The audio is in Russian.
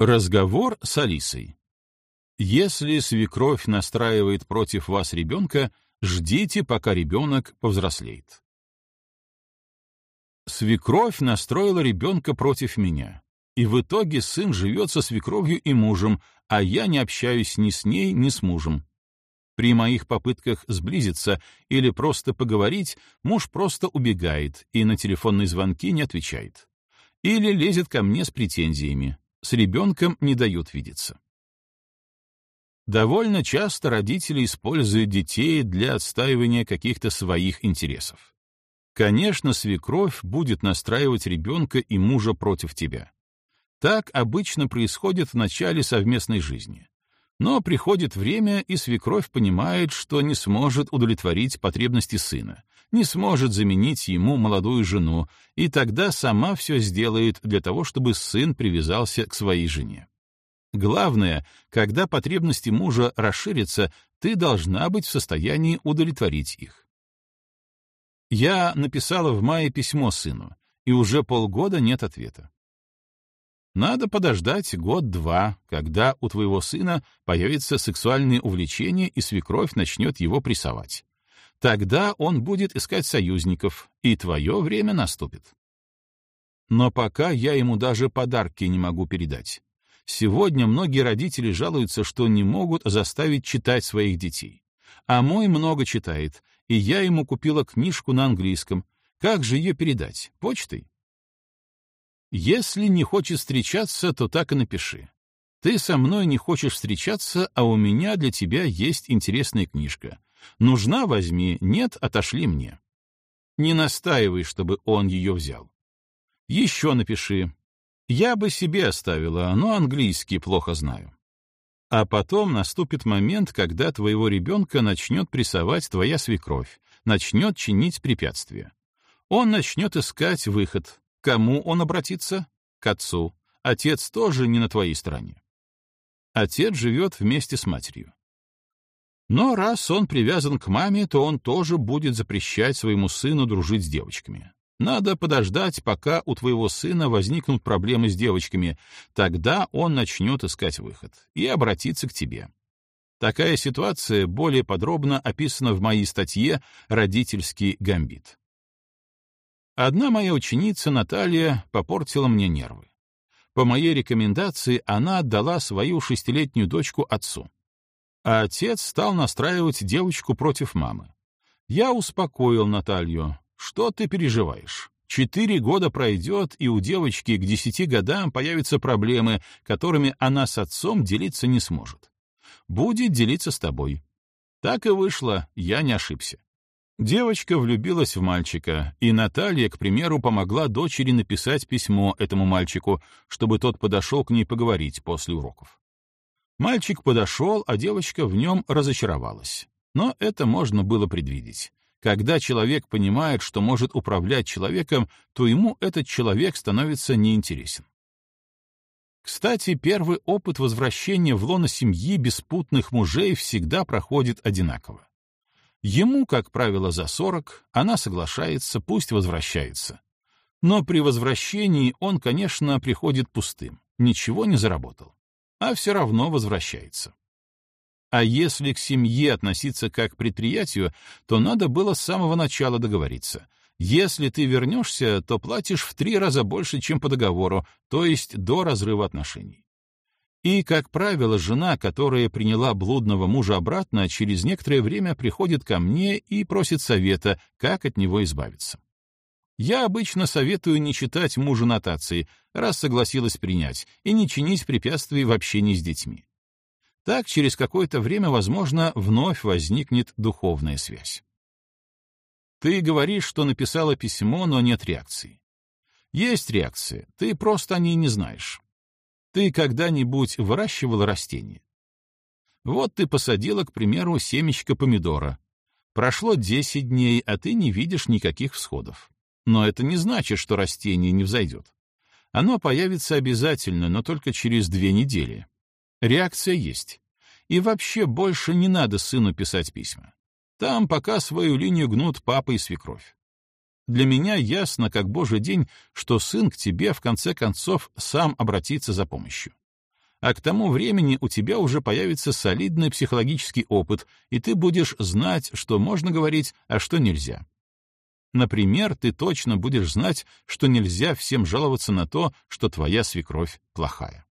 Разговор с Алисой. Если свекровь настраивает против вас ребенка, ждите, пока ребенок повзрослеет. Свекровь настроила ребенка против меня, и в итоге сын живет со свекровью и мужем, а я не общаюсь ни с ней, ни с мужем. При моих попытках сблизиться или просто поговорить, муж просто убегает и на телефонные звонки не отвечает. Или лезет ко мне с претензиями. С ребенком не дают видеться. Довольно часто родители используют детей для отстаивания каких-то своих интересов. Конечно, свекровь будет настраивать ребенка и мужа против тебя. Так обычно происходит в начале совместной жизни. Но приходит время, и свекровь понимает, что не сможет удовлетворить потребности сына, не сможет заменить ему молодую жену, и тогда сама все сделает для того, чтобы сын привязался к своей жене. Главное, когда потребности мужа расширятся, ты должна быть в состоянии удовлетворить их. Я написала в мае письмо сыну, и уже полгода нет ответа. Надо подождать год-два, когда у твоего сына появится сексуальное увлечение и свекровь начнет его прессовать. Тогда он будет искать союзников, и твое время наступит. Но пока я ему даже подарки не могу передать. Сегодня многие родители жалуются, что не могут заставить читать своих детей. А мой много читает, и я ему купила книжку на английском. Как же ее передать? Почтой? Если не хочешь встречаться, то так и напиши. Ты со мной не хочешь встречаться, а у меня для тебя есть интересная книжка. Нужна — возьми, нет — отошли мне. Не настаивай, чтобы он ее взял. Еще напиши. Я бы себе оставила, но английский плохо знаю. А потом наступит момент, когда твоего ребенка начнет прессовать твоя свекровь, начнет чинить препятствия. Он начнет искать выход, кому он обратится? К отцу. Отец тоже не на твоей стороне. Отец живет вместе с матерью. Но раз он привязан к маме, то он тоже будет запрещать своему сыну дружить с девочками. Надо подождать, пока у твоего сына возникнут проблемы с девочками, тогда он начнет искать выход и обратиться к тебе. Такая ситуация более подробно описана в моей статье «Родительский гамбит». Одна моя ученица, Наталья, попортила мне нервы. По моей рекомендации она отдала свою шестилетнюю дочку отцу. А отец стал настраивать девочку против мамы. Я успокоил Наталью. Что ты переживаешь? Четыре года пройдет, и у девочки к десяти годам появятся проблемы, которыми она с отцом делиться не сможет. Будет делиться с тобой. Так и вышло, я не ошибся. Девочка влюбилась в мальчика, и Наталья, к примеру, помогла дочери написать письмо этому мальчику, чтобы тот подошел к ней поговорить после уроков. Мальчик подошел, а девочка в нем разочаровалась. Но это можно было предвидеть. Когда человек понимает, что может управлять человеком, то ему этот человек становится неинтересен. Кстати, первый опыт возвращения в лоно семьи беспутных мужей всегда проходит одинаково. Ему, как правило, за сорок, она соглашается, пусть возвращается. Но при возвращении он, конечно, приходит пустым, ничего не заработал, а все равно возвращается. А если к семье относиться как к предприятию, то надо было с самого начала договориться. Если ты вернешься, то платишь в три раза больше, чем по договору, то есть до разрыва отношений. И, как правило, жена, которая приняла блудного мужа обратно, через некоторое время приходит ко мне и просит совета, как от него избавиться. Я обычно советую не читать мужу нотации, раз согласилась принять, и не чинить препятствий в общении с детьми. Так через какое-то время, возможно, вновь возникнет духовная связь. Ты говоришь, что написала письмо, но нет реакции. Есть реакция, ты просто о ней не знаешь. Ты когда-нибудь выращивал растения? Вот ты посадила, к примеру, семечко помидора. Прошло 10 дней, а ты не видишь никаких всходов. Но это не значит, что растение не взойдет. Оно появится обязательно, но только через две недели. Реакция есть. И вообще больше не надо сыну писать письма. Там пока свою линию гнут папа и свекровь. Для меня ясно, как божий день, что сын к тебе в конце концов сам обратится за помощью. а к тому времени у тебя уже появится солидный психологический опыт, и ты будешь знать, что можно говорить, а что нельзя. Например, ты точно будешь знать, что нельзя всем жаловаться на то, что твоя свекровь плохая.